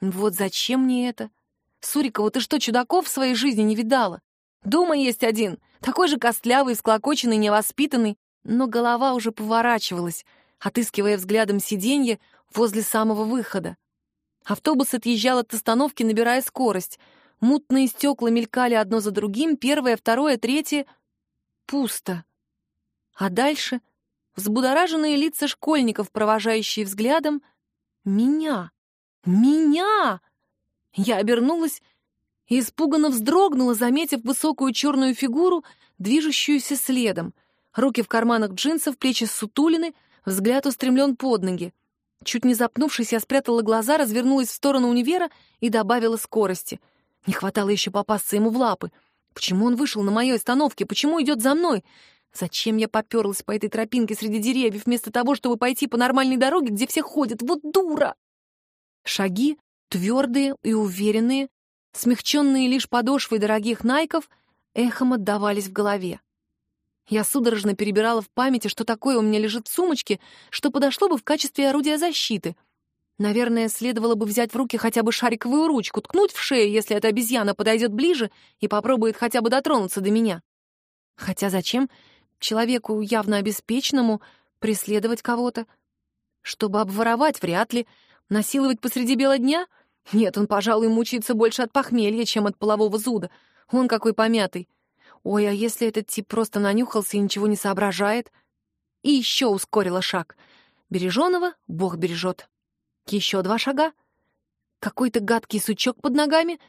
Вот зачем мне это? Сурикова, ты что, чудаков в своей жизни не видала? Дома есть один, такой же костлявый, склокоченный, невоспитанный, но голова уже поворачивалась, отыскивая взглядом сиденье возле самого выхода. Автобус отъезжал от остановки, набирая скорость. Мутные стекла мелькали одно за другим, первое, второе, третье. Пусто. А дальше взбудораженные лица школьников, провожающие взглядом меня. Меня! Я обернулась и испуганно вздрогнула, заметив высокую черную фигуру, движущуюся следом. Руки в карманах джинсов, плечи сутулины, взгляд устремлен под ноги. Чуть не запнувшись, я спрятала глаза, развернулась в сторону универа и добавила скорости. Не хватало еще попасться ему в лапы. Почему он вышел на моей остановке? Почему идет за мной? Зачем я поперлась по этой тропинке среди деревьев, вместо того, чтобы пойти по нормальной дороге, где все ходят? Вот дура! Шаги, твердые и уверенные, смягченные лишь подошвой дорогих найков, эхом отдавались в голове. Я судорожно перебирала в памяти, что такое у меня лежит в сумочке, что подошло бы в качестве орудия защиты. Наверное, следовало бы взять в руки хотя бы шариковую ручку, ткнуть в шею, если эта обезьяна подойдет ближе и попробует хотя бы дотронуться до меня. Хотя зачем человеку явно обеспеченному преследовать кого-то? Чтобы обворовать, вряд ли. Насиловать посреди бела дня? Нет, он, пожалуй, мучается больше от похмелья, чем от полового зуда. Он какой помятый. Ой, а если этот тип просто нанюхался и ничего не соображает? И еще ускорила шаг. Береженого Бог бережет. Еще два шага. Какой-то гадкий сучок под ногами.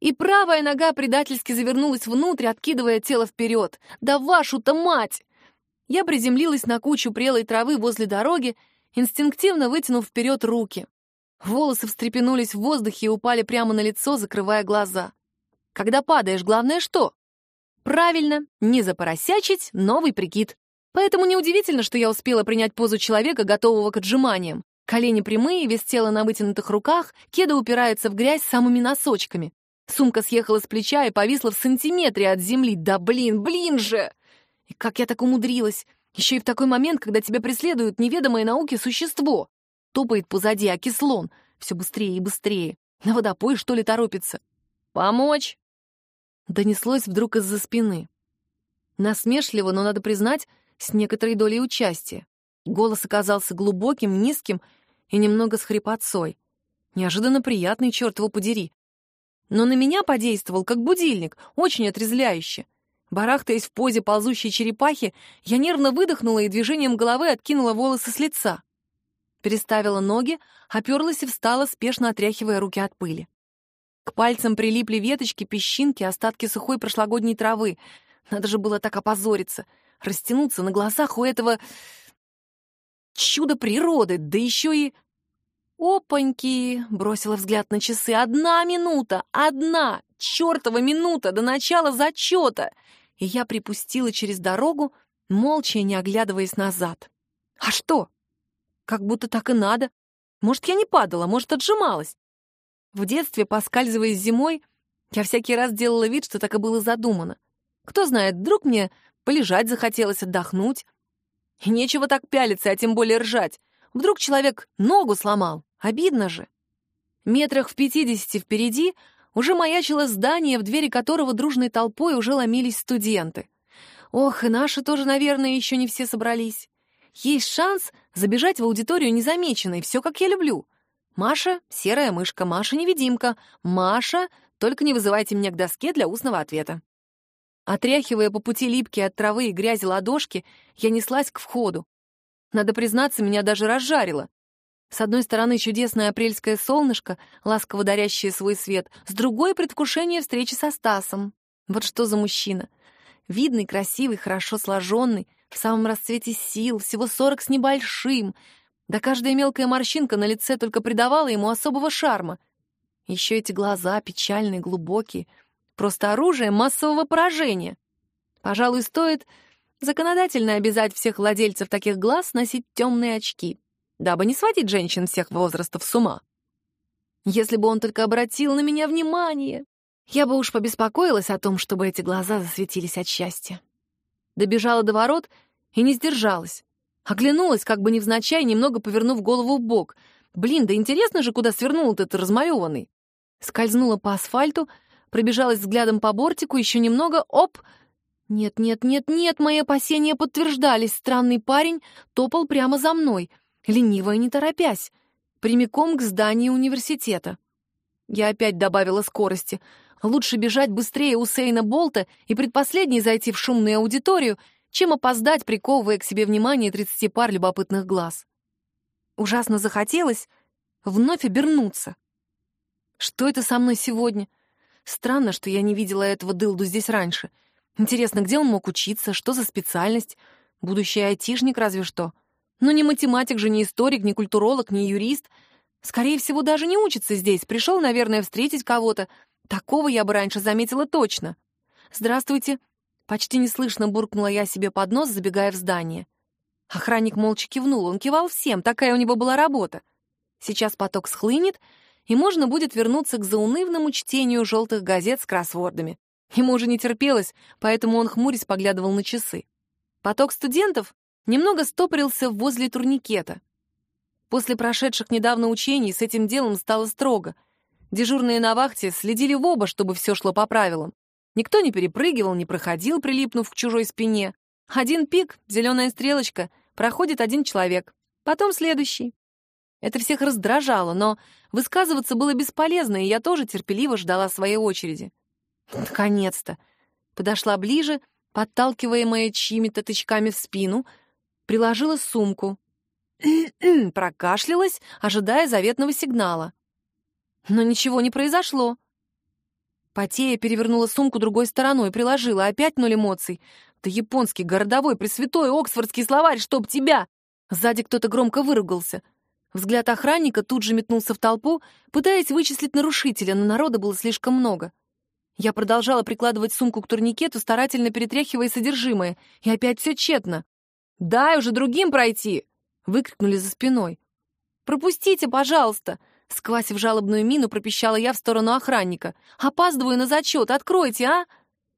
И правая нога предательски завернулась внутрь, откидывая тело вперед. Да вашу-то мать! Я приземлилась на кучу прелой травы возле дороги, инстинктивно вытянув вперед руки. Волосы встрепенулись в воздухе и упали прямо на лицо, закрывая глаза. Когда падаешь, главное что? Правильно, не запоросячить, новый прикид. Поэтому неудивительно, что я успела принять позу человека, готового к отжиманиям. Колени прямые, вес тела на вытянутых руках, кеда упирается в грязь самыми носочками. Сумка съехала с плеча и повисла в сантиметре от земли. Да блин, блин же! И как я так умудрилась? Еще и в такой момент, когда тебя преследует неведомое науке существо. Топает позади окислон. Все быстрее и быстрее. На водопой, что ли, торопится? «Помочь?» донеслось вдруг из-за спины. Насмешливо, но, надо признать, с некоторой долей участия. Голос оказался глубоким, низким и немного с хрипотцой. Неожиданно приятный, черт его подери. Но на меня подействовал как будильник, очень отрезвляюще. Барахтаясь в позе ползущей черепахи, я нервно выдохнула и движением головы откинула волосы с лица. Переставила ноги, оперлась и встала, спешно отряхивая руки от пыли. К пальцам прилипли веточки, песчинки, остатки сухой прошлогодней травы. Надо же было так опозориться, растянуться на глазах у этого чуда природы, да еще и... «Опаньки!» — бросила взгляд на часы. «Одна минута! Одна! Чёртова минута до начала зачета!» И я припустила через дорогу, молча, не оглядываясь назад. «А что? Как будто так и надо. Может, я не падала, может, отжималась. В детстве, поскальзываясь зимой, я всякий раз делала вид, что так и было задумано. Кто знает, вдруг мне полежать захотелось, отдохнуть. И нечего так пялиться, а тем более ржать. Вдруг человек ногу сломал. Обидно же. Метрах в пятидесяти впереди уже маячило здание, в двери которого дружной толпой уже ломились студенты. Ох, и наши тоже, наверное, еще не все собрались. Есть шанс забежать в аудиторию незамеченной, все как я люблю — Маша — серая мышка, Маша-невидимка. Маша, только не вызывайте меня к доске для устного ответа. Отряхивая по пути липкие от травы и грязи ладошки, я неслась к входу. Надо признаться, меня даже разжарило. С одной стороны чудесное апрельское солнышко, ласково дарящее свой свет, с другой — предвкушение встречи со Стасом. Вот что за мужчина. Видный, красивый, хорошо сложенный, в самом расцвете сил, всего сорок с небольшим, да каждая мелкая морщинка на лице только придавала ему особого шарма. Еще эти глаза печальные, глубокие. Просто оружие массового поражения. Пожалуй, стоит законодательно обязать всех владельцев таких глаз носить темные очки, дабы не сводить женщин всех возрастов с ума. Если бы он только обратил на меня внимание, я бы уж побеспокоилась о том, чтобы эти глаза засветились от счастья. Добежала до ворот и не сдержалась. Оглянулась, как бы невзначай, немного повернув голову в бок. Блин, да интересно же, куда свернул этот размалеванный. Скользнула по асфальту, пробежалась взглядом по бортику, еще немного, оп! Нет, нет, нет, нет, мои опасения подтверждались. Странный парень топал прямо за мной, лениво и не торопясь, прямиком к зданию университета. Я опять добавила скорости. Лучше бежать быстрее Усейна Болта и предпоследней зайти в шумную аудиторию, чем опоздать, приковывая к себе внимание тридцати пар любопытных глаз. Ужасно захотелось вновь обернуться. Что это со мной сегодня? Странно, что я не видела этого дылду здесь раньше. Интересно, где он мог учиться, что за специальность? Будущий айтишник разве что. Но не математик же, не историк, не культуролог, не юрист. Скорее всего, даже не учится здесь. Пришел, наверное, встретить кого-то. Такого я бы раньше заметила точно. «Здравствуйте», Почти неслышно буркнула я себе под нос, забегая в здание. Охранник молча кивнул, он кивал всем, такая у него была работа. Сейчас поток схлынет, и можно будет вернуться к заунывному чтению желтых газет с кроссвордами. Ему уже не терпелось, поэтому он хмурясь поглядывал на часы. Поток студентов немного стопорился возле турникета. После прошедших недавно учений с этим делом стало строго. Дежурные на вахте следили в оба, чтобы все шло по правилам. Никто не перепрыгивал, не проходил, прилипнув к чужой спине. Один пик, зеленая стрелочка, проходит один человек, потом следующий. Это всех раздражало, но высказываться было бесполезно, и я тоже терпеливо ждала своей очереди. Наконец-то! Подошла ближе, подталкиваемая чьими-то тычками в спину, приложила сумку. Прокашлялась, ожидая заветного сигнала. Но ничего не произошло. Потея перевернула сумку другой стороной, приложила, опять ноль эмоций. «Да японский, городовой, пресвятой, оксфордский словарь, чтоб тебя!» Сзади кто-то громко выругался. Взгляд охранника тут же метнулся в толпу, пытаясь вычислить нарушителя, но народа было слишком много. Я продолжала прикладывать сумку к турникету, старательно перетряхивая содержимое, и опять все тщетно. «Дай уже другим пройти!» — выкрикнули за спиной. «Пропустите, пожалуйста!» Сквасив жалобную мину, пропищала я в сторону охранника. «Опаздываю на зачет, откройте, а!»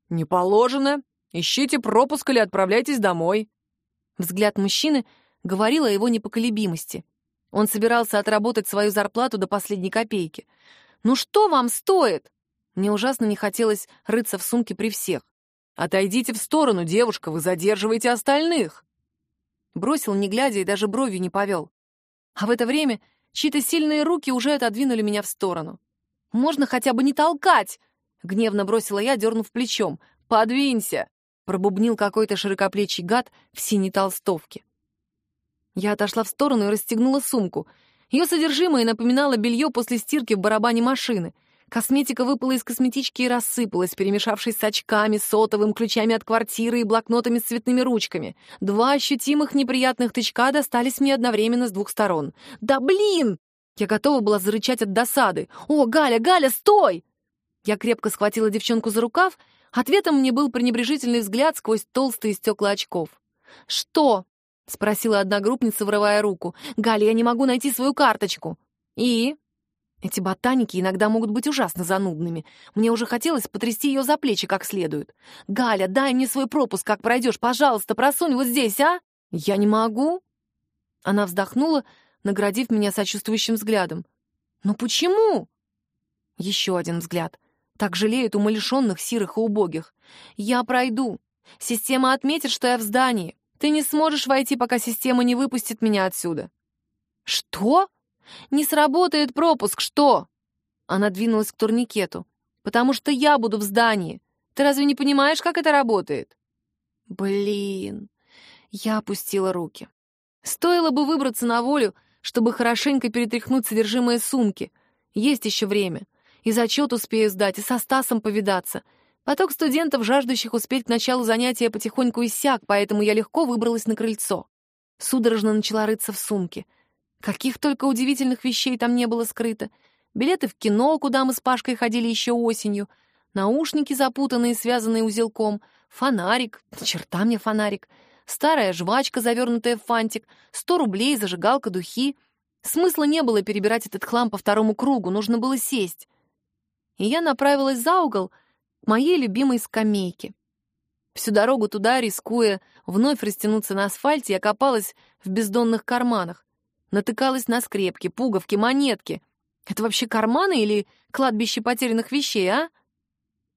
«Не положено. Ищите пропуск или отправляйтесь домой». Взгляд мужчины говорил о его непоколебимости. Он собирался отработать свою зарплату до последней копейки. «Ну что вам стоит?» Мне ужасно не хотелось рыться в сумке при всех. «Отойдите в сторону, девушка, вы задерживаете остальных!» Бросил, не глядя, и даже бровью не повел. А в это время Чьи-то сильные руки уже отодвинули меня в сторону. «Можно хотя бы не толкать!» — гневно бросила я, дернув плечом. «Подвинься!» — пробубнил какой-то широкоплечий гад в синей толстовке. Я отошла в сторону и расстегнула сумку. Ее содержимое напоминало белье после стирки в барабане машины — Косметика выпала из косметички и рассыпалась, перемешавшись с очками, сотовым, ключами от квартиры и блокнотами с цветными ручками. Два ощутимых неприятных тычка достались мне одновременно с двух сторон. «Да блин!» Я готова была зарычать от досады. «О, Галя, Галя, стой!» Я крепко схватила девчонку за рукав. Ответом мне был пренебрежительный взгляд сквозь толстые стекла очков. «Что?» — спросила одногруппница, врывая руку. «Галя, я не могу найти свою карточку». «И?» Эти ботаники иногда могут быть ужасно занудными. Мне уже хотелось потрясти ее за плечи как следует. «Галя, дай мне свой пропуск, как пройдешь. Пожалуйста, просунь вот здесь, а?» «Я не могу». Она вздохнула, наградив меня сочувствующим взглядом. «Но почему?» Еще один взгляд. Так жалеют умалишенных, сирых и убогих. «Я пройду. Система отметит, что я в здании. Ты не сможешь войти, пока система не выпустит меня отсюда». «Что?» Не сработает пропуск, что?» Она двинулась к турникету. «Потому что я буду в здании. Ты разве не понимаешь, как это работает?» «Блин...» Я опустила руки. Стоило бы выбраться на волю, чтобы хорошенько перетряхнуть содержимое сумки. Есть еще время. И зачет успею сдать, и со Стасом повидаться. Поток студентов, жаждущих успеть к началу занятия, потихоньку иссяк, поэтому я легко выбралась на крыльцо. Судорожно начала рыться в сумке — Каких только удивительных вещей там не было скрыто. Билеты в кино, куда мы с Пашкой ходили еще осенью, наушники, запутанные, связанные узелком, фонарик, черта мне фонарик, старая жвачка, завернутая в фантик, сто рублей, зажигалка, духи. Смысла не было перебирать этот хлам по второму кругу, нужно было сесть. И я направилась за угол к моей любимой скамейке. Всю дорогу туда, рискуя вновь растянуться на асфальте, я копалась в бездонных карманах. Натыкалась на скрепки, пуговки, монетки. Это вообще карманы или кладбище потерянных вещей, а?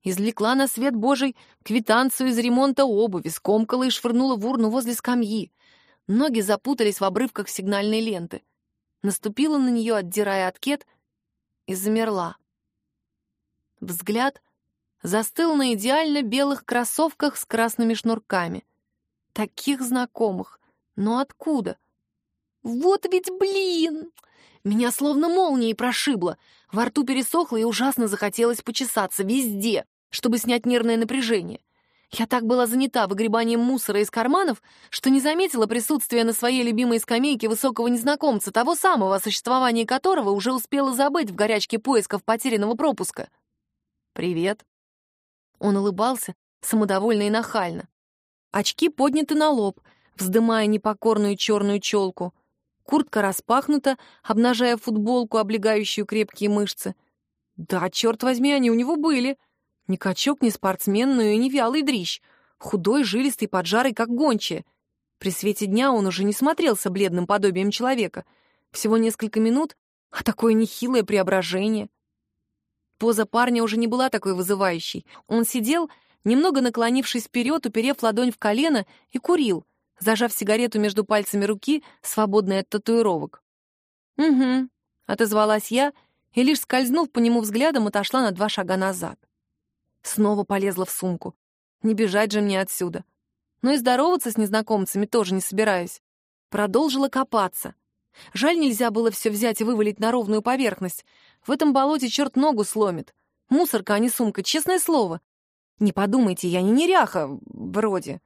Извлекла на свет Божий квитанцию из ремонта обуви, скомкала и швырнула в урну возле скамьи. Ноги запутались в обрывках сигнальной ленты. Наступила на нее, отдирая откет, и замерла. Взгляд застыл на идеально белых кроссовках с красными шнурками. Таких знакомых. Но откуда? Вот ведь блин! Меня словно молнией прошибло. Во рту пересохло и ужасно захотелось почесаться везде, чтобы снять нервное напряжение. Я так была занята выгребанием мусора из карманов, что не заметила присутствия на своей любимой скамейке высокого незнакомца, того самого, о существовании которого уже успела забыть в горячке поисков потерянного пропуска. «Привет». Он улыбался, самодовольно и нахально. Очки подняты на лоб, вздымая непокорную черную челку. Куртка распахнута, обнажая футболку, облегающую крепкие мышцы. Да, черт возьми, они у него были. Ни качок, ни спортсмен, но и не вялый дрищ. Худой, жилистый, поджарый, как гончая. При свете дня он уже не смотрелся бледным подобием человека. Всего несколько минут, а такое нехилое преображение. Поза парня уже не была такой вызывающей. Он сидел, немного наклонившись вперед, уперев ладонь в колено, и курил — зажав сигарету между пальцами руки, свободной от татуировок. «Угу», — отозвалась я, и лишь скользнув по нему взглядом, отошла на два шага назад. Снова полезла в сумку. Не бежать же мне отсюда. Но и здороваться с незнакомцами тоже не собираюсь. Продолжила копаться. Жаль, нельзя было все взять и вывалить на ровную поверхность. В этом болоте черт ногу сломит. Мусорка, а не сумка, честное слово. Не подумайте, я не неряха, вроде.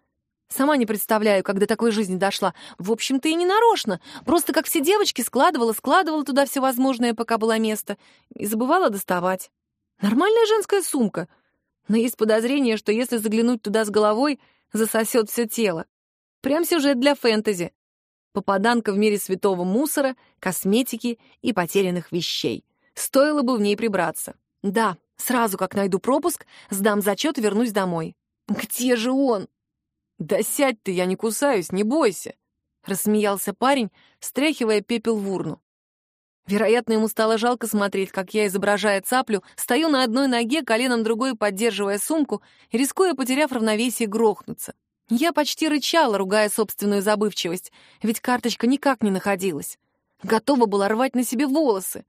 Сама не представляю, как до такой жизни дошла. В общем-то, и не нарочно. Просто как все девочки складывала, складывала туда все возможное, пока было место. И забывала доставать. Нормальная женская сумка. Но есть подозрение, что если заглянуть туда с головой, засосет все тело. Прям сюжет для фэнтези. Попаданка в мире святого мусора, косметики и потерянных вещей. Стоило бы в ней прибраться. Да, сразу как найду пропуск, сдам зачет и вернусь домой. Где же он? «Да сядь ты, я не кусаюсь, не бойся!» — рассмеялся парень, стряхивая пепел в урну. Вероятно, ему стало жалко смотреть, как я, изображая цаплю, стою на одной ноге, коленом другой поддерживая сумку, рискуя, потеряв равновесие, грохнуться. Я почти рычала, ругая собственную забывчивость, ведь карточка никак не находилась. Готова была рвать на себе волосы.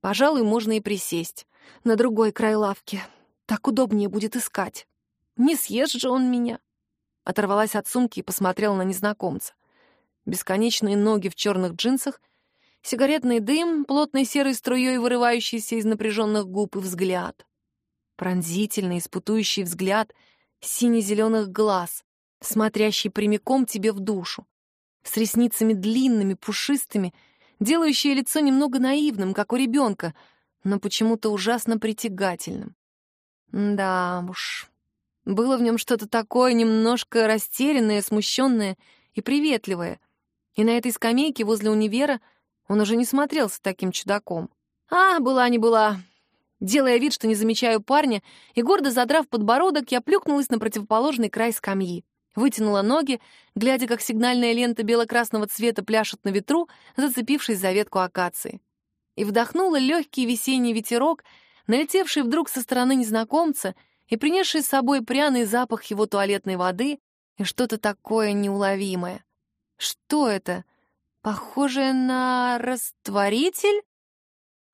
Пожалуй, можно и присесть. На другой край лавки. Так удобнее будет искать. Не съест же он меня оторвалась от сумки и посмотрела на незнакомца. Бесконечные ноги в черных джинсах, сигаретный дым, плотной серой струей, вырывающийся из напряженных губ, и взгляд. Пронзительный, испытующий взгляд сине-зеленых глаз, смотрящий прямиком тебе в душу, с ресницами длинными, пушистыми, делающие лицо немного наивным, как у ребенка, но почему-то ужасно притягательным. Да уж, было в нем что-то такое немножко растерянное, смущенное и приветливое. И на этой скамейке возле универа он уже не смотрелся таким чудаком. А, была не была. Делая вид, что не замечаю парня, и гордо задрав подбородок, я плюхнулась на противоположный край скамьи. Вытянула ноги, глядя, как сигнальная лента бело-красного цвета пляшет на ветру, зацепившись за ветку акации. И вдохнула легкий весенний ветерок, налетевший вдруг со стороны незнакомца — и принесший с собой пряный запах его туалетной воды и что-то такое неуловимое. Что это? Похоже на растворитель?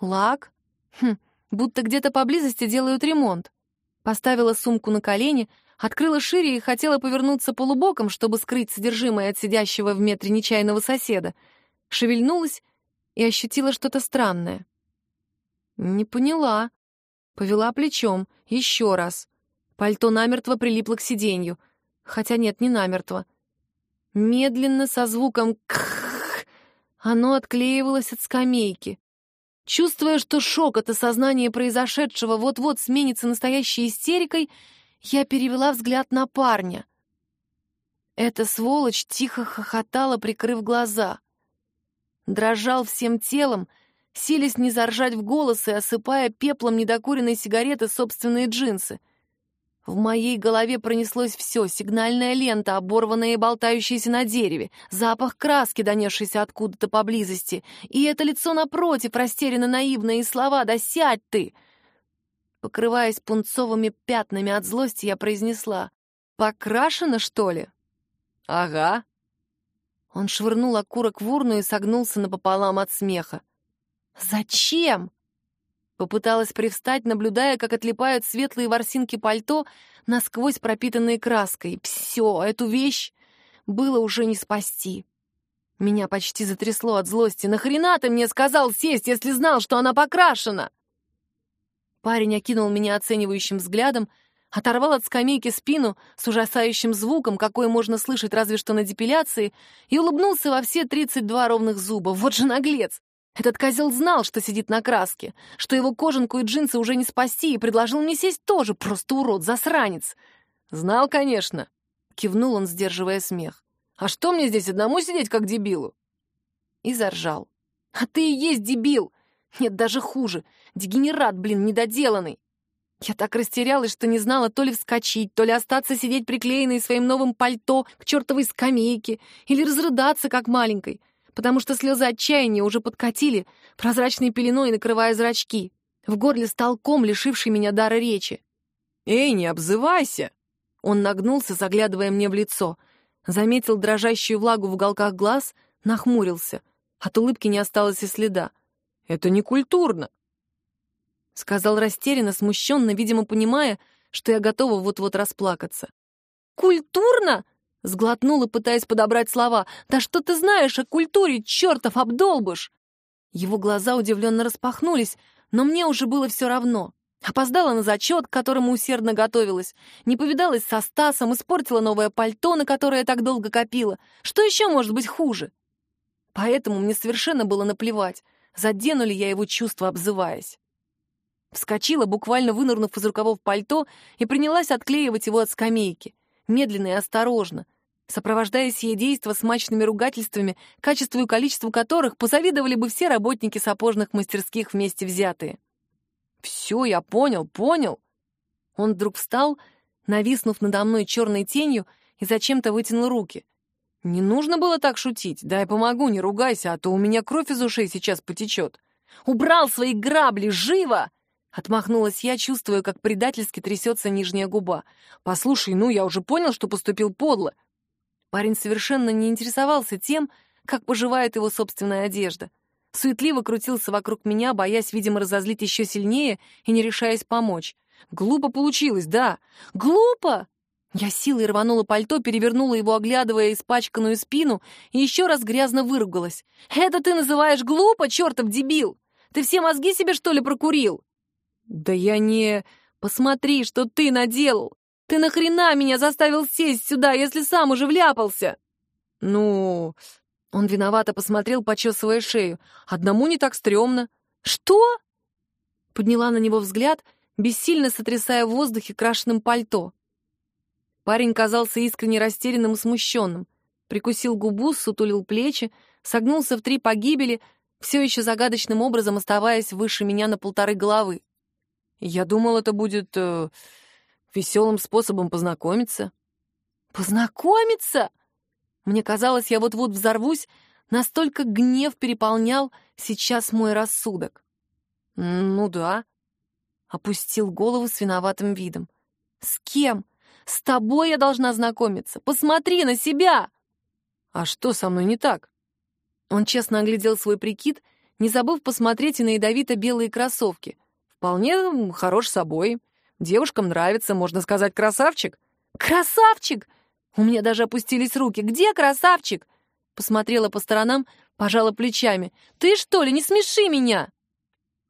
Лак? Хм, будто где-то поблизости делают ремонт. Поставила сумку на колени, открыла шире и хотела повернуться полубоком, чтобы скрыть содержимое от сидящего в метре нечаянного соседа. Шевельнулась и ощутила что-то странное. Не поняла. Повела плечом. Еще раз. Пальто намертво прилипло к сиденью. Хотя нет, не намертво. Медленно, со звуком «кхх», оно отклеивалось от скамейки. Чувствуя, что шок от осознания произошедшего вот-вот сменится настоящей истерикой, я перевела взгляд на парня. Эта сволочь тихо хохотала, прикрыв глаза. Дрожал всем телом, силясь не заржать в голос и осыпая пеплом недокуренной сигареты собственные джинсы. В моей голове пронеслось все — сигнальная лента, оборванная и болтающаяся на дереве, запах краски, донесшийся откуда-то поблизости, и это лицо напротив, растерянно наивное, и слова «Да сядь ты!» Покрываясь пунцовыми пятнами от злости, я произнесла «Покрашено, что ли?» «Ага». Он швырнул окурок в урну и согнулся напополам от смеха. «Зачем?» Попыталась привстать, наблюдая, как отлипают светлые ворсинки пальто, насквозь пропитанные краской. Все, эту вещь было уже не спасти. Меня почти затрясло от злости. «Нахрена ты мне сказал сесть, если знал, что она покрашена?» Парень окинул меня оценивающим взглядом, оторвал от скамейки спину с ужасающим звуком, какой можно слышать разве что на депиляции, и улыбнулся во все тридцать два ровных зуба. Вот же наглец! Этот козел знал, что сидит на краске, что его кожанку и джинсы уже не спасти, и предложил мне сесть тоже, просто урод, засранец. Знал, конечно. Кивнул он, сдерживая смех. А что мне здесь одному сидеть, как дебилу? И заржал. А ты и есть дебил! Нет, даже хуже. Дегенерат, блин, недоделанный. Я так растерялась, что не знала то ли вскочить, то ли остаться сидеть приклеенной своим новым пальто к чертовой скамейке, или разрыдаться, как маленькой потому что слезы отчаяния уже подкатили, прозрачной пеленой накрывая зрачки. В горле стал ком, лишивший меня дара речи. «Эй, не обзывайся!» Он нагнулся, заглядывая мне в лицо, заметил дрожащую влагу в уголках глаз, нахмурился. От улыбки не осталось и следа. «Это не культурно!» Сказал растерянно, смущенно, видимо, понимая, что я готова вот-вот расплакаться. «Культурно?» Сглотнула, пытаясь подобрать слова. «Да что ты знаешь о культуре, чертов обдолбыш!» Его глаза удивленно распахнулись, но мне уже было все равно. Опоздала на зачет, к которому усердно готовилась. Не повидалась со Стасом, испортила новое пальто, на которое я так долго копила. Что еще может быть хуже? Поэтому мне совершенно было наплевать, задену ли я его чувства, обзываясь. Вскочила, буквально вынырнув из рукавов пальто, и принялась отклеивать его от скамейки. Медленно и осторожно, сопровождая сие действо смачными ругательствами, качеству и количеству которых позавидовали бы все работники сапожных мастерских вместе взятые. «Все, я понял, понял!» Он вдруг встал, нависнув надо мной черной тенью, и зачем-то вытянул руки. «Не нужно было так шутить. Дай помогу, не ругайся, а то у меня кровь из ушей сейчас потечет. Убрал свои грабли, живо!» Отмахнулась я, чувствуя, как предательски трясется нижняя губа. «Послушай, ну, я уже понял, что поступил подло. Парень совершенно не интересовался тем, как поживает его собственная одежда. Суетливо крутился вокруг меня, боясь, видимо, разозлить еще сильнее и не решаясь помочь. Глупо получилось, да. Глупо! Я силой рванула пальто, перевернула его, оглядывая испачканную спину, и еще раз грязно выругалась. «Это ты называешь глупо, чертов дебил? Ты все мозги себе, что ли, прокурил?» «Да я не... Посмотри, что ты наделал! Ты нахрена меня заставил сесть сюда, если сам уже вляпался? Ну, он виновато посмотрел, почесывая шею. Одному не так стрёмно. Что? Подняла на него взгляд, бессильно сотрясая в воздухе крашенным пальто. Парень казался искренне растерянным и смущенным. Прикусил губу, сутулил плечи, согнулся в три погибели, все еще загадочным образом оставаясь выше меня на полторы головы. Я думал, это будет... Э, веселым способом познакомиться. Познакомиться? Мне казалось, я вот-вот взорвусь, настолько гнев переполнял сейчас мой рассудок. Ну да. Опустил голову с виноватым видом. С кем? С тобой я должна знакомиться. Посмотри на себя! А что со мной не так? Он честно оглядел свой прикид, не забыв посмотреть и на ядовито-белые кроссовки. Вполне хорош собой. Девушкам нравится, можно сказать, красавчик. Красавчик! У меня даже опустились руки. Где красавчик? Посмотрела по сторонам, пожала плечами. Ты что ли, не смеши меня!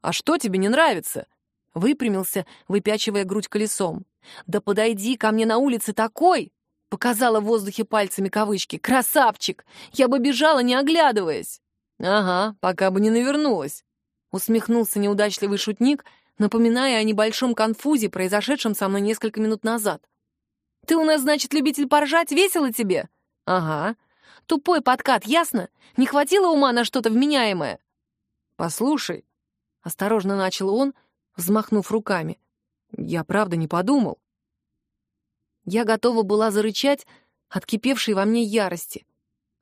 А что тебе не нравится? Выпрямился, выпячивая грудь колесом. Да подойди ко мне на улице такой! Показала в воздухе пальцами кавычки. «Красавчик! Я бы бежала, не оглядываясь!» «Ага, пока бы не навернулась!» Усмехнулся неудачливый шутник, напоминая о небольшом конфузе, произошедшем со мной несколько минут назад. «Ты у нас, значит, любитель поржать? Весело тебе?» «Ага. Тупой подкат, ясно? Не хватило ума на что-то вменяемое?» «Послушай», — осторожно начал он, взмахнув руками. «Я правда не подумал». Я готова была зарычать от кипевшей во мне ярости.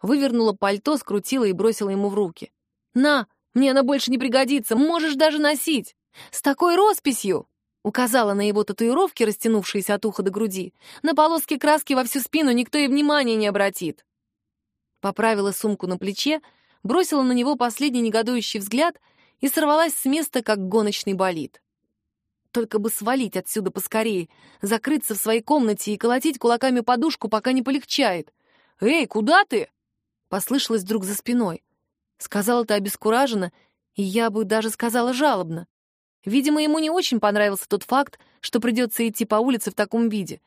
Вывернула пальто, скрутила и бросила ему в руки. «На, мне она больше не пригодится, можешь даже носить! С такой росписью!» Указала на его татуировки, растянувшиеся от уха до груди. На полоски краски во всю спину никто и внимания не обратит. Поправила сумку на плече, бросила на него последний негодующий взгляд и сорвалась с места, как гоночный болид. Только бы свалить отсюда поскорее, закрыться в своей комнате и колотить кулаками подушку, пока не полегчает. «Эй, куда ты?» Послышалось вдруг за спиной. Сказала это обескураженно, и я бы даже сказала жалобно. Видимо, ему не очень понравился тот факт, что придется идти по улице в таком виде.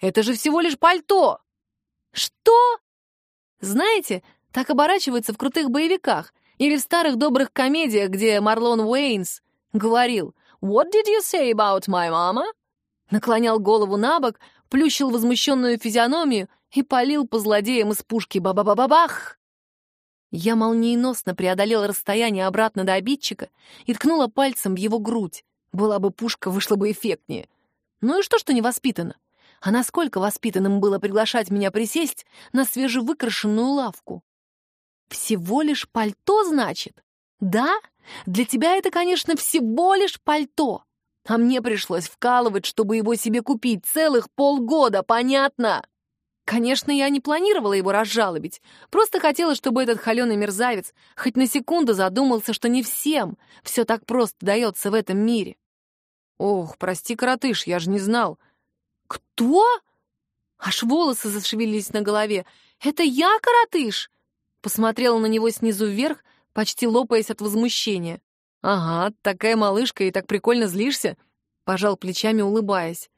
«Это же всего лишь пальто!» «Что?» Знаете, так оборачиваются в крутых боевиках или в старых добрых комедиях, где Марлон Уэйнс говорил «What did you say about my mama?» Наклонял голову на бок, плющил возмущенную физиономию и полил по злодеям из пушки ба-ба-ба-ба-бах. Я молниеносно преодолела расстояние обратно до обидчика и ткнула пальцем в его грудь. Была бы пушка, вышло бы эффектнее. Ну и что, что невоспитанно? А насколько воспитанным было приглашать меня присесть на свежевыкрашенную лавку? Всего лишь пальто, значит? Да, для тебя это, конечно, всего лишь пальто. А мне пришлось вкалывать, чтобы его себе купить целых полгода, понятно? Конечно, я не планировала его разжалобить, просто хотела, чтобы этот холеный мерзавец хоть на секунду задумался, что не всем все так просто дается в этом мире. Ох, прости, коротыш, я же не знал. Кто? Аж волосы зашевелились на голове. Это я, коротыш? Посмотрела на него снизу вверх, почти лопаясь от возмущения. «Ага, такая малышка и так прикольно злишься», — пожал плечами, улыбаясь.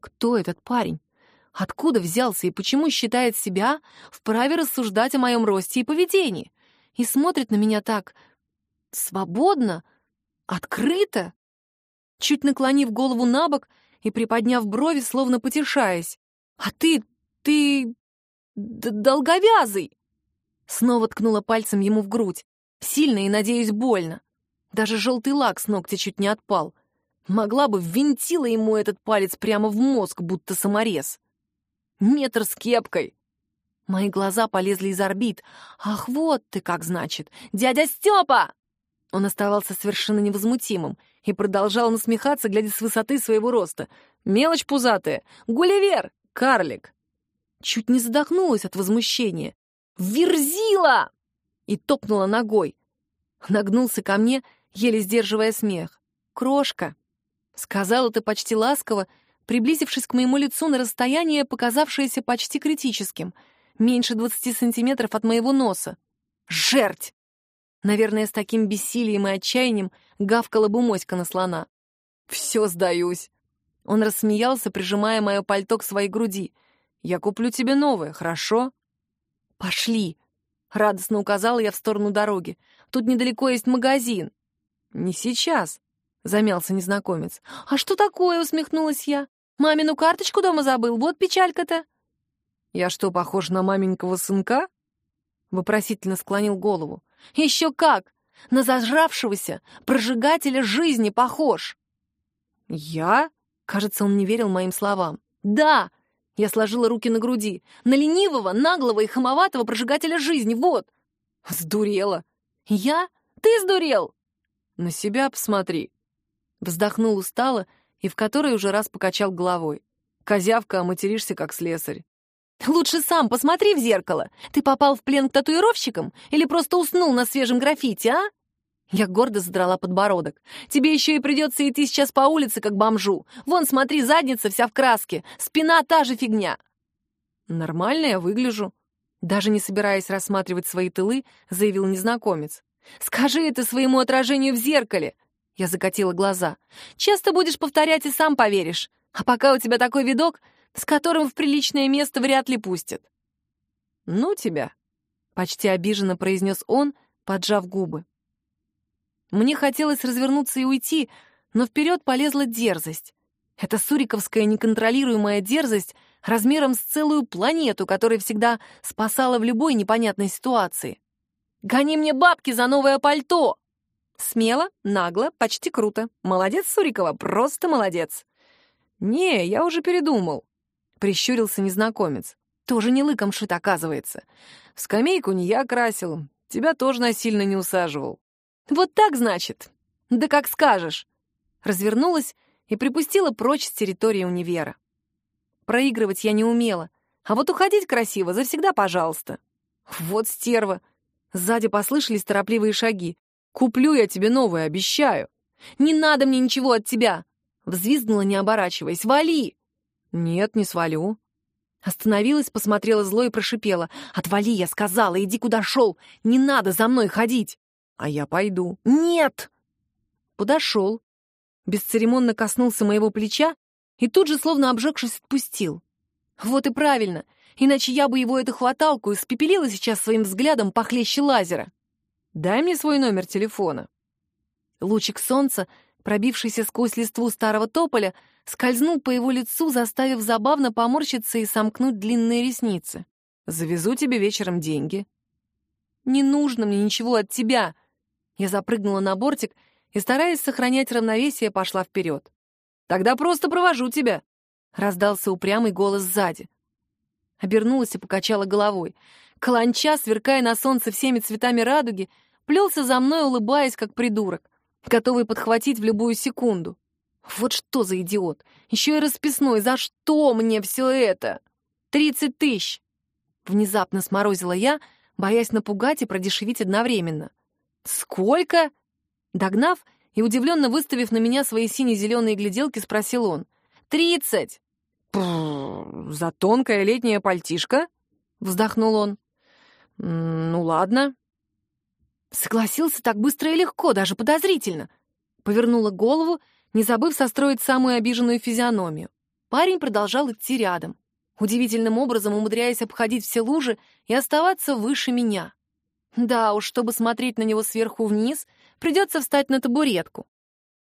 «Кто этот парень? Откуда взялся и почему считает себя вправе рассуждать о моем росте и поведении? И смотрит на меня так свободно, открыто, чуть наклонив голову на бок и приподняв брови, словно потешаясь. «А ты... ты... долговязый!» Снова ткнула пальцем ему в грудь. Сильно и, надеюсь, больно. Даже желтый лак с ногтя чуть не отпал. Могла бы ввинтила ему этот палец прямо в мозг, будто саморез. Метр с кепкой. Мои глаза полезли из орбит. Ах, вот ты как значит. Дядя Степа! Он оставался совершенно невозмутимым и продолжал насмехаться, глядя с высоты своего роста. Мелочь пузатая. Гулливер! Карлик! Чуть не задохнулась от возмущения. «Верзила!» и топнула ногой. Нагнулся ко мне, еле сдерживая смех. «Крошка!» — сказала ты почти ласково, приблизившись к моему лицу на расстояние, показавшееся почти критическим, меньше двадцати сантиметров от моего носа. «Жерть!» Наверное, с таким бессилием и отчаянием гавкала бы моська на слона. «Все сдаюсь!» Он рассмеялся, прижимая мое пальто к своей груди. «Я куплю тебе новое, хорошо?» «Пошли!» — радостно указала я в сторону дороги. «Тут недалеко есть магазин». «Не сейчас», — замялся незнакомец. «А что такое?» — усмехнулась я. Мамину карточку дома забыл, вот печалька-то». «Я что, похож на маменького сынка?» Вопросительно склонил голову. «Еще как! На зажравшегося прожигателя жизни похож!» «Я?» Кажется, он не верил моим словам. «Да!» Я сложила руки на груди. «На ленивого, наглого и хамоватого прожигателя жизни, вот!» «Сдурела!» «Я? Ты сдурел!» «На себя посмотри!» Вздохнул устало и в которой уже раз покачал головой. «Козявка, а материшься, как слесарь». «Лучше сам посмотри в зеркало. Ты попал в плен к татуировщикам или просто уснул на свежем граффити, а?» Я гордо задрала подбородок. «Тебе еще и придется идти сейчас по улице, как бомжу. Вон, смотри, задница вся в краске, спина та же фигня». «Нормально я выгляжу», даже не собираясь рассматривать свои тылы, заявил незнакомец. «Скажи это своему отражению в зеркале. Я закатила глаза. «Часто будешь повторять и сам поверишь. А пока у тебя такой видок, с которым в приличное место вряд ли пустят». «Ну тебя», — почти обиженно произнес он, поджав губы. Мне хотелось развернуться и уйти, но вперед полезла дерзость. Это суриковская неконтролируемая дерзость размером с целую планету, которая всегда спасала в любой непонятной ситуации. «Гони мне бабки за новое пальто!» Смело, нагло, почти круто. Молодец, Сурикова, просто молодец. Не, я уже передумал. — прищурился незнакомец. «Тоже не лыком шит, оказывается. В скамейку не я красил, тебя тоже насильно не усаживал». «Вот так, значит? Да как скажешь!» Развернулась и припустила прочь с территории универа. Проигрывать я не умела, а вот уходить красиво завсегда пожалуйста. Вот стерва. Сзади послышались торопливые шаги. «Куплю я тебе новое, обещаю». «Не надо мне ничего от тебя!» Взвизгнула, не оборачиваясь. «Вали!» «Нет, не свалю». Остановилась, посмотрела зло и прошипела. «Отвали, я сказала, иди куда шел! Не надо за мной ходить!» «А я пойду». «Нет!» Подошел, бесцеремонно коснулся моего плеча и тут же, словно обжегшись, отпустил. Вот и правильно, иначе я бы его эту хваталку испепелила сейчас своим взглядом похлеще лазера. «Дай мне свой номер телефона». Лучик солнца, пробившийся сквозь листву старого тополя, скользнул по его лицу, заставив забавно поморщиться и сомкнуть длинные ресницы. «Завезу тебе вечером деньги». «Не нужно мне ничего от тебя!» Я запрыгнула на бортик и, стараясь сохранять равновесие, пошла вперед. «Тогда просто провожу тебя!» — раздался упрямый голос сзади. Обернулась и покачала головой. Каланча, сверкая на солнце всеми цветами радуги, плелся за мной, улыбаясь, как придурок, готовый подхватить в любую секунду. Вот что за идиот! Еще и расписной! За что мне все это? Тридцать тысяч! Внезапно сморозила я, боясь напугать и продешевить одновременно. «Сколько?» Догнав и удивленно выставив на меня свои сине-зеленые гляделки, спросил он. «Тридцать!» «За тонкое летнее пальтишко?» — вздохнул он. «Ну ладно». Согласился так быстро и легко, даже подозрительно. Повернула голову, не забыв состроить самую обиженную физиономию. Парень продолжал идти рядом, удивительным образом умудряясь обходить все лужи и оставаться выше меня. Да уж, чтобы смотреть на него сверху вниз, придется встать на табуретку.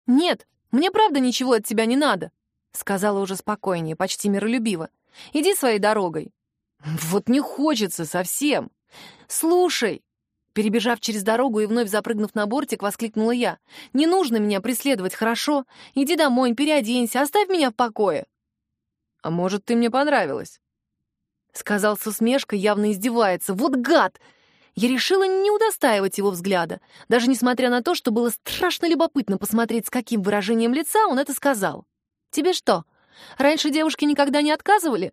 «Нет, мне правда ничего от тебя не надо», — сказала уже спокойнее, почти миролюбиво. «Иди своей дорогой». «Вот не хочется совсем». «Слушай», Перебежав через дорогу и вновь запрыгнув на бортик, воскликнула я. «Не нужно меня преследовать, хорошо? Иди домой, переоденься, оставь меня в покое». «А может, ты мне понравилась?» Сказал с усмешкой, явно издевается. «Вот гад! Я решила не удостаивать его взгляда, даже несмотря на то, что было страшно любопытно посмотреть, с каким выражением лица он это сказал. «Тебе что, раньше девушки никогда не отказывали?»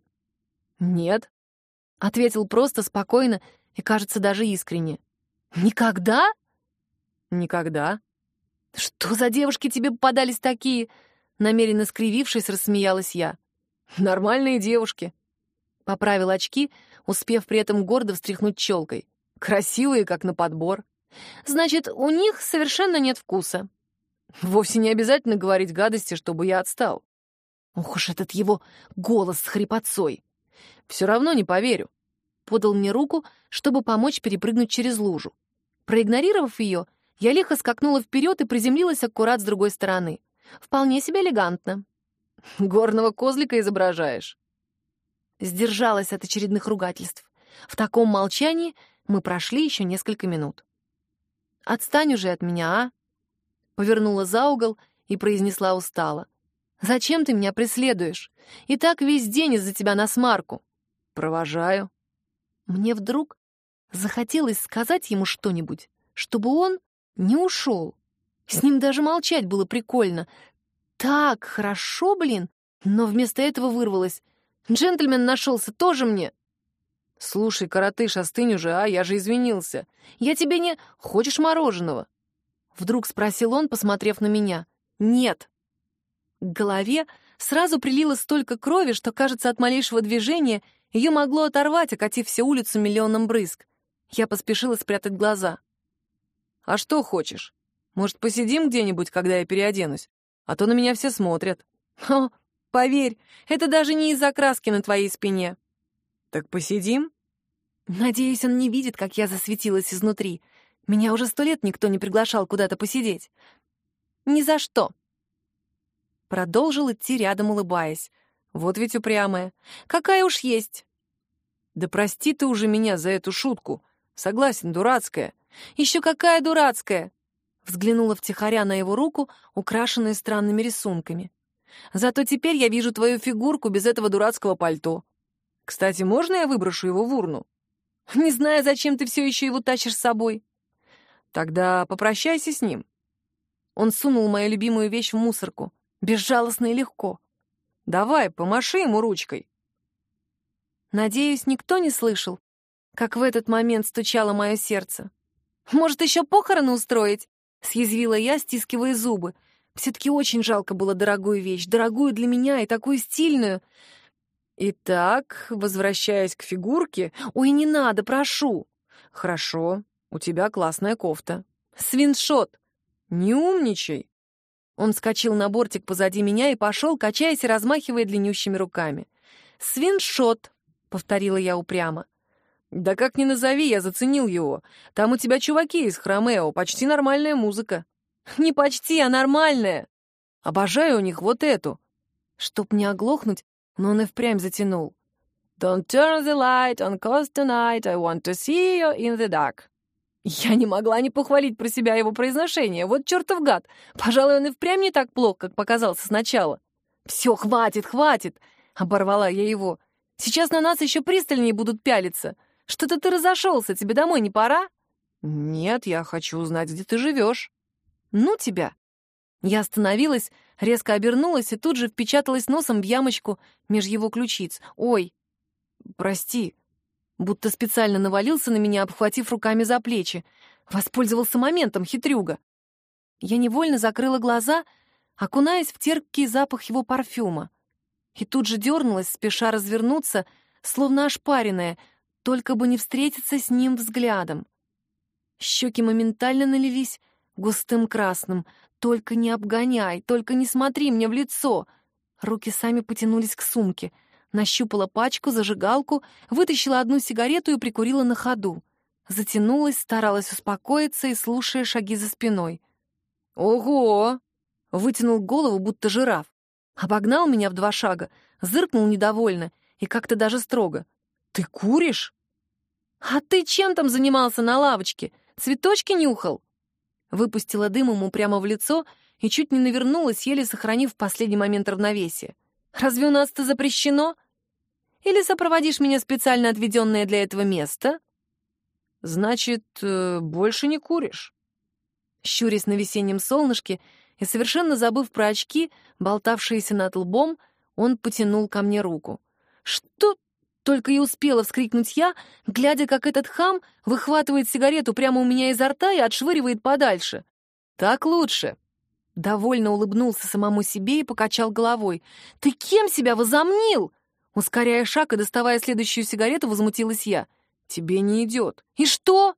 «Нет», — ответил просто, спокойно и, кажется, даже искренне. «Никогда?» «Никогда». «Что за девушки тебе попадались такие?» Намеренно скривившись, рассмеялась я. «Нормальные девушки», — поправил очки, успев при этом гордо встряхнуть челкой. Красивые, как на подбор. Значит, у них совершенно нет вкуса. Вовсе не обязательно говорить гадости, чтобы я отстал. Ох уж этот его голос с хрипотцой. Все равно не поверю. Подал мне руку, чтобы помочь перепрыгнуть через лужу. Проигнорировав ее, я лихо скакнула вперед и приземлилась аккурат с другой стороны. Вполне себе элегантно. Горного козлика изображаешь. Сдержалась от очередных ругательств. В таком молчании мы прошли еще несколько минут. «Отстань уже от меня, а?» Повернула за угол и произнесла устало. «Зачем ты меня преследуешь? И так весь день из-за тебя на смарку». «Провожаю». Мне вдруг захотелось сказать ему что-нибудь, чтобы он не ушел. С ним даже молчать было прикольно. Так хорошо, блин, но вместо этого вырвалось. Джентльмен нашелся тоже мне. «Слушай, коротыш, остынь уже, а? Я же извинился. Я тебе не... Хочешь мороженого?» Вдруг спросил он, посмотрев на меня. «Нет». К голове сразу прилило столько крови, что, кажется, от малейшего движения ее могло оторвать, окатив всю улицу миллионом брызг. Я поспешила спрятать глаза. «А что хочешь? Может, посидим где-нибудь, когда я переоденусь? А то на меня все смотрят». «О, поверь, это даже не из-за краски на твоей спине». «Так посидим?» Надеюсь, он не видит, как я засветилась изнутри. Меня уже сто лет никто не приглашал куда-то посидеть. Ни за что. Продолжил идти рядом, улыбаясь. Вот ведь упрямая. Какая уж есть. Да прости ты уже меня за эту шутку. Согласен, дурацкая. Еще какая дурацкая! Взглянула втихаря на его руку, украшенную странными рисунками. Зато теперь я вижу твою фигурку без этого дурацкого пальто. Кстати, можно я выброшу его в урну? Не знаю, зачем ты все еще его тащишь с собой. Тогда попрощайся с ним. Он сунул мою любимую вещь в мусорку. Безжалостно и легко. Давай, помаши ему ручкой. Надеюсь, никто не слышал, как в этот момент стучало мое сердце. Может, еще похороны устроить? Съязвила я, стискивая зубы. Все-таки очень жалко было дорогую вещь, дорогую для меня и такую стильную. Итак, возвращаясь к фигурке... Ой, не надо, прошу. Хорошо, у тебя классная кофта. Свиншот. Не умничай. Он вскочил на бортик позади меня и пошел, качаясь и размахивая длиннющими руками. «Свиншот», — повторила я упрямо. «Да как ни назови, я заценил его. Там у тебя чуваки из Хромео, почти нормальная музыка». «Не почти, а нормальная. Обожаю у них вот эту». Чтоб не оглохнуть, но он и впрямь затянул. «Don't turn the light on cause tonight I want to see you in the dark». Я не могла не похвалить про себя его произношение. Вот чертов гад. Пожалуй, он и впрямь не так плох, как показался сначала. «Все, хватит, хватит!» — оборвала я его. «Сейчас на нас еще пристальнее будут пялиться. Что-то ты разошелся, тебе домой не пора?» «Нет, я хочу узнать, где ты живешь». «Ну тебя!» Я остановилась, резко обернулась и тут же впечаталась носом в ямочку меж его ключиц. «Ой, прости!» Будто специально навалился на меня, обхватив руками за плечи. Воспользовался моментом, хитрюга. Я невольно закрыла глаза, окунаясь в терпкий запах его парфюма. И тут же дернулась, спеша развернуться, словно ошпаренная, только бы не встретиться с ним взглядом. Щеки моментально налились густым красным. «Только не обгоняй, только не смотри мне в лицо!» Руки сами потянулись к сумке — Нащупала пачку, зажигалку, вытащила одну сигарету и прикурила на ходу. Затянулась, старалась успокоиться и слушая шаги за спиной. «Ого!» — вытянул голову, будто жираф. Обогнал меня в два шага, зыркнул недовольно и как-то даже строго. «Ты куришь?» «А ты чем там занимался на лавочке? Цветочки нюхал?» Выпустила дым ему прямо в лицо и чуть не навернулась, еле сохранив последний момент равновесие. «Разве у нас это запрещено?» Или сопроводишь меня специально отведенное для этого место?» «Значит, э, больше не куришь?» Щурясь на весеннем солнышке и совершенно забыв про очки, болтавшиеся над лбом, он потянул ко мне руку. «Что?» — только и успела вскрикнуть я, глядя, как этот хам выхватывает сигарету прямо у меня изо рта и отшвыривает подальше. «Так лучше!» Довольно улыбнулся самому себе и покачал головой. «Ты кем себя возомнил?» Ускоряя шаг и доставая следующую сигарету, возмутилась я. «Тебе не идет». «И что?»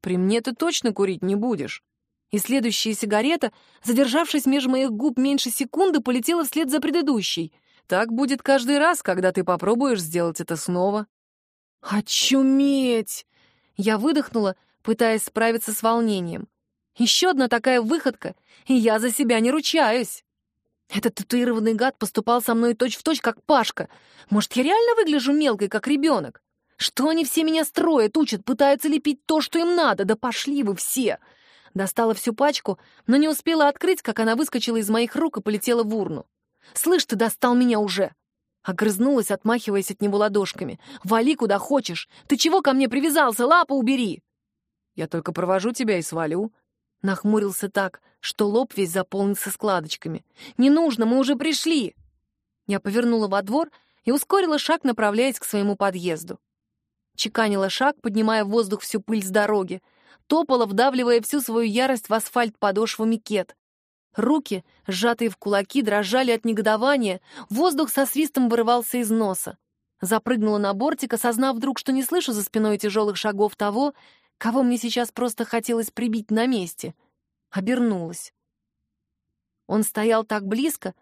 «При мне ты точно курить не будешь». И следующая сигарета, задержавшись между моих губ меньше секунды, полетела вслед за предыдущей. Так будет каждый раз, когда ты попробуешь сделать это снова. «Очуметь!» Я выдохнула, пытаясь справиться с волнением. Еще одна такая выходка, и я за себя не ручаюсь. Этот татуированный гад поступал со мной точь-в-точь, точь, как Пашка. Может, я реально выгляжу мелкой, как ребенок? Что они все меня строят, учат, пытаются лепить то, что им надо? Да пошли вы все!» Достала всю пачку, но не успела открыть, как она выскочила из моих рук и полетела в урну. «Слышь, ты достал меня уже!» Огрызнулась, отмахиваясь от него ладошками. «Вали куда хочешь! Ты чего ко мне привязался? Лапу убери!» «Я только провожу тебя и свалю», Нахмурился так, что лоб весь заполнился складочками. «Не нужно, мы уже пришли!» Я повернула во двор и ускорила шаг, направляясь к своему подъезду. Чеканила шаг, поднимая в воздух всю пыль с дороги. Топала, вдавливая всю свою ярость в асфальт подошвами кет. Руки, сжатые в кулаки, дрожали от негодования, воздух со свистом вырывался из носа. Запрыгнула на бортик, осознав вдруг, что не слышу за спиной тяжелых шагов того, кого мне сейчас просто хотелось прибить на месте. Обернулась. Он стоял так близко,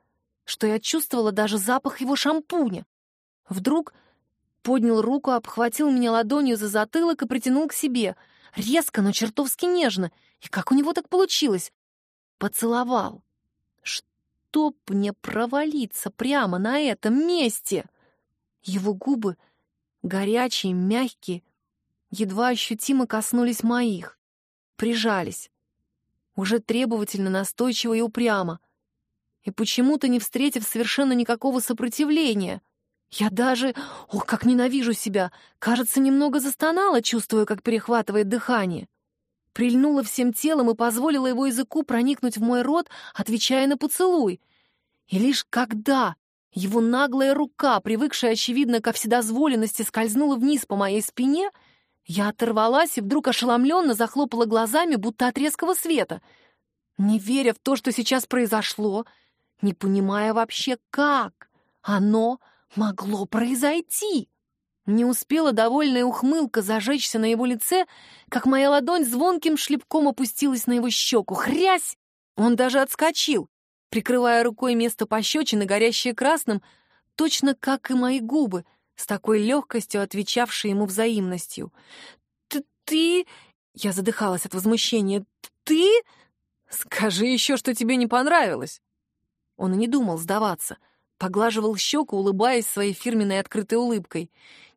что я чувствовала даже запах его шампуня. Вдруг поднял руку, обхватил меня ладонью за затылок и притянул к себе. Резко, но чертовски нежно. И как у него так получилось? Поцеловал. Чтоб мне провалиться прямо на этом месте! Его губы горячие, мягкие, едва ощутимо коснулись моих, прижались. Уже требовательно, настойчиво и упрямо. и почему-то не встретив совершенно никакого сопротивления. Я даже, ох, как ненавижу себя, кажется, немного застонала, чувствуя, как перехватывает дыхание. Прильнула всем телом и позволила его языку проникнуть в мой рот, отвечая на поцелуй. И лишь когда его наглая рука, привыкшая, очевидно, ко вседозволенности, скользнула вниз по моей спине, я оторвалась и вдруг ошеломленно захлопала глазами, будто от резкого света. Не веря в то, что сейчас произошло, не понимая вообще, как оно могло произойти. Не успела довольная ухмылка зажечься на его лице, как моя ладонь звонким шлепком опустилась на его щеку. Хрясь! Он даже отскочил, прикрывая рукой место пощечины, горящее красным, точно как и мои губы, с такой легкостью отвечавшие ему взаимностью. «Ты... ты...» Я задыхалась от возмущения. «Ты...» «Скажи еще, что тебе не понравилось!» Он и не думал сдаваться. Поглаживал щеку, улыбаясь своей фирменной открытой улыбкой.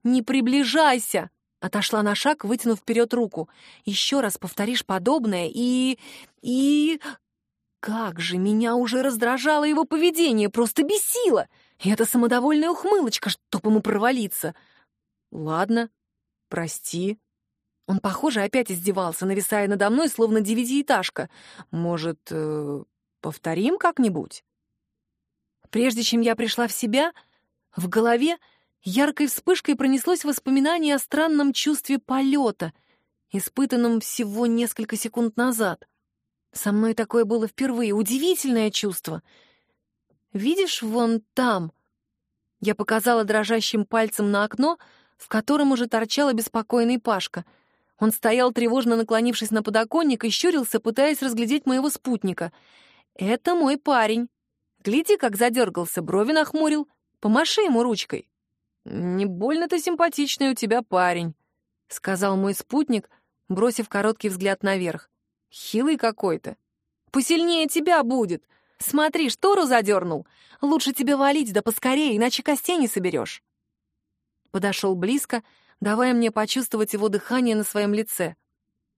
«Не приближайся!» Отошла на шаг, вытянув вперед руку. «Еще раз повторишь подобное и... и...» Как же меня уже раздражало его поведение, просто бесило! И эта самодовольная ухмылочка, чтоб ему провалиться. «Ладно, прости». Он, похоже, опять издевался, нависая надо мной, словно девятиэтажка. «Может, э, повторим как-нибудь?» Прежде чем я пришла в себя, в голове яркой вспышкой пронеслось воспоминание о странном чувстве полета, испытанном всего несколько секунд назад. Со мной такое было впервые, удивительное чувство. «Видишь, вон там...» Я показала дрожащим пальцем на окно, в котором уже торчала беспокойный Пашка. Он стоял, тревожно наклонившись на подоконник, и щурился, пытаясь разглядеть моего спутника. «Это мой парень. Гляди, как задергался, брови нахмурил. Помаши ему ручкой. «Не больно-то симпатичный у тебя парень», — сказал мой спутник, бросив короткий взгляд наверх. «Хилый какой-то. Посильнее тебя будет. Смотри, штору задернул. Лучше тебе валить, да поскорее, иначе костей не соберешь». Подошел близко, давая мне почувствовать его дыхание на своем лице.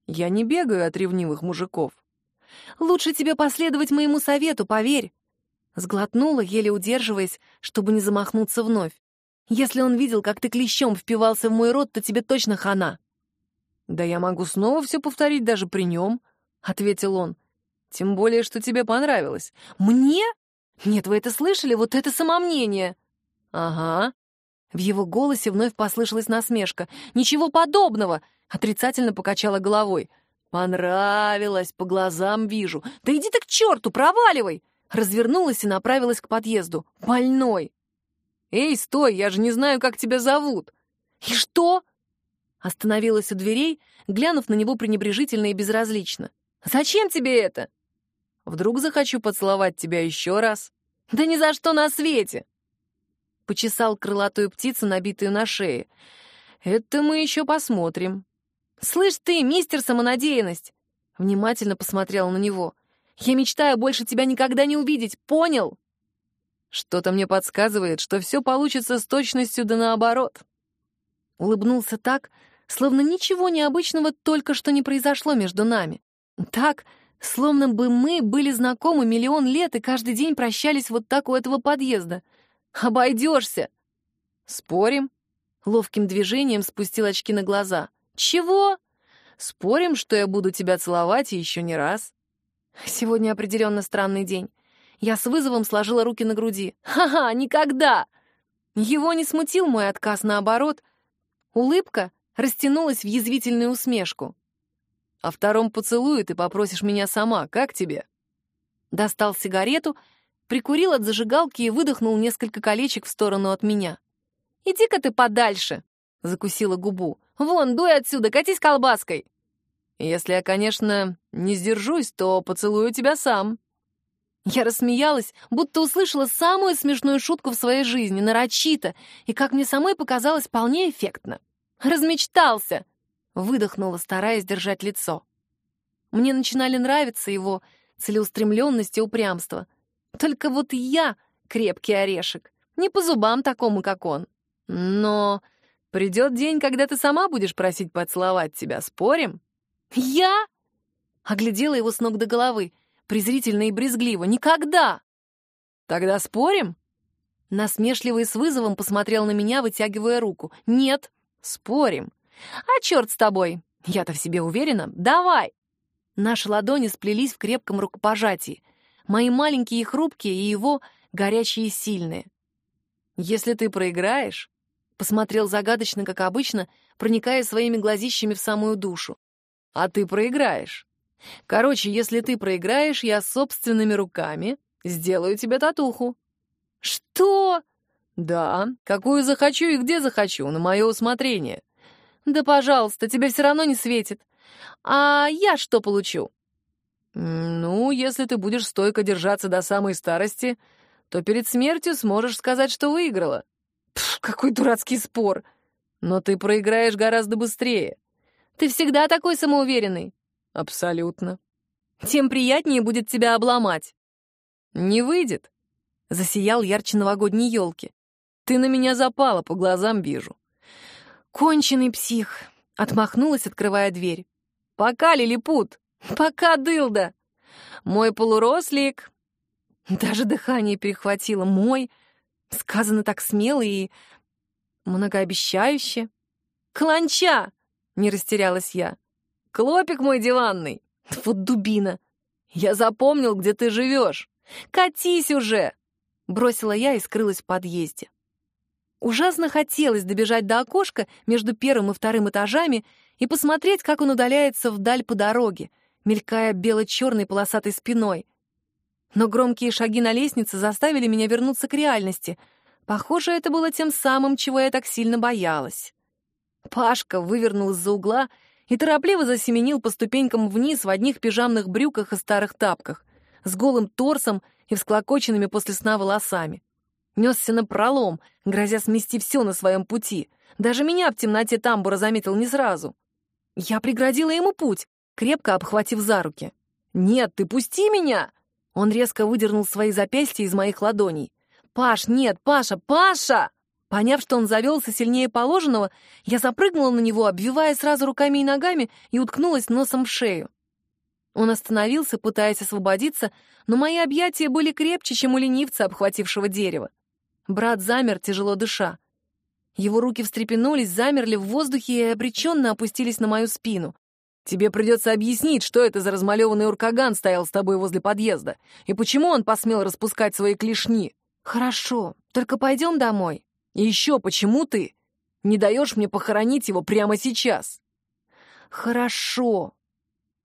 «Я не бегаю от ревнивых мужиков». «Лучше тебе последовать моему совету, поверь. Сглотнула, еле удерживаясь, чтобы не замахнуться вновь. «Если он видел, как ты клещом впивался в мой рот, то тебе точно хана». «Да я могу снова все повторить даже при нем», — ответил он. «Тем более, что тебе понравилось». «Мне? Нет, вы это слышали? Вот это самомнение!» «Ага». В его голосе вновь послышалась насмешка. «Ничего подобного!» — отрицательно покачала головой. «Понравилось, по глазам вижу. Да иди ты к черту, проваливай!» развернулась и направилась к подъезду. «Больной!» «Эй, стой, я же не знаю, как тебя зовут!» «И что?» Остановилась у дверей, глянув на него пренебрежительно и безразлично. «Зачем тебе это?» «Вдруг захочу поцеловать тебя еще раз?» «Да ни за что на свете!» Почесал крылатую птицу, набитую на шее. «Это мы еще посмотрим». «Слышь ты, мистер самонадеянность!» Внимательно посмотрел на него. Я мечтаю больше тебя никогда не увидеть, понял?» Что-то мне подсказывает, что все получится с точностью да наоборот. Улыбнулся так, словно ничего необычного только что не произошло между нами. Так, словно бы мы были знакомы миллион лет и каждый день прощались вот так у этого подъезда. «Обойдешься!» «Спорим?» Ловким движением спустил очки на глаза. «Чего?» «Спорим, что я буду тебя целовать еще не раз?» Сегодня определенно странный день. Я с вызовом сложила руки на груди. «Ха-ха, никогда!» Его не смутил мой отказ, наоборот. Улыбка растянулась в язвительную усмешку. «О втором поцелуе ты попросишь меня сама, как тебе?» Достал сигарету, прикурил от зажигалки и выдохнул несколько колечек в сторону от меня. «Иди-ка ты подальше!» — закусила губу. «Вон, дуй отсюда, катись колбаской!» Если я, конечно, не сдержусь, то поцелую тебя сам». Я рассмеялась, будто услышала самую смешную шутку в своей жизни, нарочито, и, как мне самой показалось, вполне эффектно. «Размечтался!» — выдохнула, стараясь держать лицо. Мне начинали нравиться его целеустремленность и упрямство. Только вот я крепкий орешек, не по зубам такому, как он. Но придет день, когда ты сама будешь просить поцеловать тебя, спорим? «Я?» Оглядела его с ног до головы, презрительно и брезгливо. «Никогда!» Тогда спорим? Насмешливо и с вызовом посмотрел на меня, вытягивая руку. «Нет, спорим. А черт с тобой. Я-то в себе уверена. Давай!» Наши ладони сплелись в крепком рукопожатии. Мои маленькие и хрупкие, и его горячие и сильные. «Если ты проиграешь...» — посмотрел загадочно, как обычно, проникая своими глазищами в самую душу. «А ты проиграешь. Короче, если ты проиграешь, я собственными руками сделаю тебе татуху». «Что?» «Да, какую захочу и где захочу, на мое усмотрение». «Да, пожалуйста, тебе все равно не светит. А я что получу?» «Ну, если ты будешь стойко держаться до самой старости, то перед смертью сможешь сказать, что выиграла». Пф, какой дурацкий спор. Но ты проиграешь гораздо быстрее. Ты всегда такой самоуверенный. Абсолютно. Тем приятнее будет тебя обломать. Не выйдет. Засиял ярче новогодней елки. Ты на меня запала, по глазам вижу. Конченый псих. Отмахнулась, открывая дверь. Пока, лилипут. Пока, дылда. Мой полурослик. Даже дыхание перехватило. Мой. Сказано так смело и многообещающе. «Кланча!» — не растерялась я. «Клопик мой диванный!» Вот дубина! Я запомнил, где ты живешь. Катись уже!» Бросила я и скрылась в подъезде. Ужасно хотелось добежать до окошка между первым и вторым этажами и посмотреть, как он удаляется вдаль по дороге, мелькая бело-черной полосатой спиной. Но громкие шаги на лестнице заставили меня вернуться к реальности. Похоже, это было тем самым, чего я так сильно боялась. Пашка вывернул из-за угла и торопливо засеменил по ступенькам вниз в одних пижамных брюках и старых тапках, с голым торсом и всклокоченными после сна волосами. Несся на пролом, грозя смести все на своем пути. Даже меня в темноте тамбура заметил не сразу. Я преградила ему путь, крепко обхватив за руки. «Нет, ты пусти меня!» Он резко выдернул свои запястья из моих ладоней. «Паш, нет, Паша, Паша!» Поняв, что он завелся сильнее положенного, я запрыгнула на него, обвивая сразу руками и ногами, и уткнулась носом в шею. Он остановился, пытаясь освободиться, но мои объятия были крепче, чем у ленивца, обхватившего дерево. Брат замер, тяжело дыша. Его руки встрепенулись, замерли в воздухе и обреченно опустились на мою спину. Тебе придется объяснить, что это за размалеванный уркаган стоял с тобой возле подъезда, и почему он посмел распускать свои клешни. Хорошо, только пойдем домой. И еще почему ты не даешь мне похоронить его прямо сейчас? Хорошо.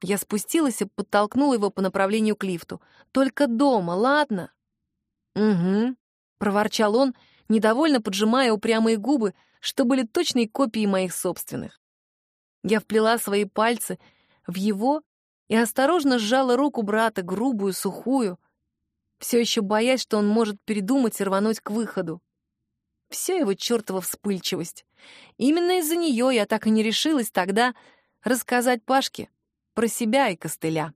Я спустилась и подтолкнула его по направлению к лифту. Только дома, ладно? Угу, проворчал он, недовольно поджимая упрямые губы, что были точной копией моих собственных. Я вплела свои пальцы в его и осторожно сжала руку брата, грубую, сухую, все еще боясь, что он может передумать и рвануть к выходу. Все его чертова вспыльчивость. Именно из-за нее я так и не решилась тогда рассказать Пашке про себя и костыля.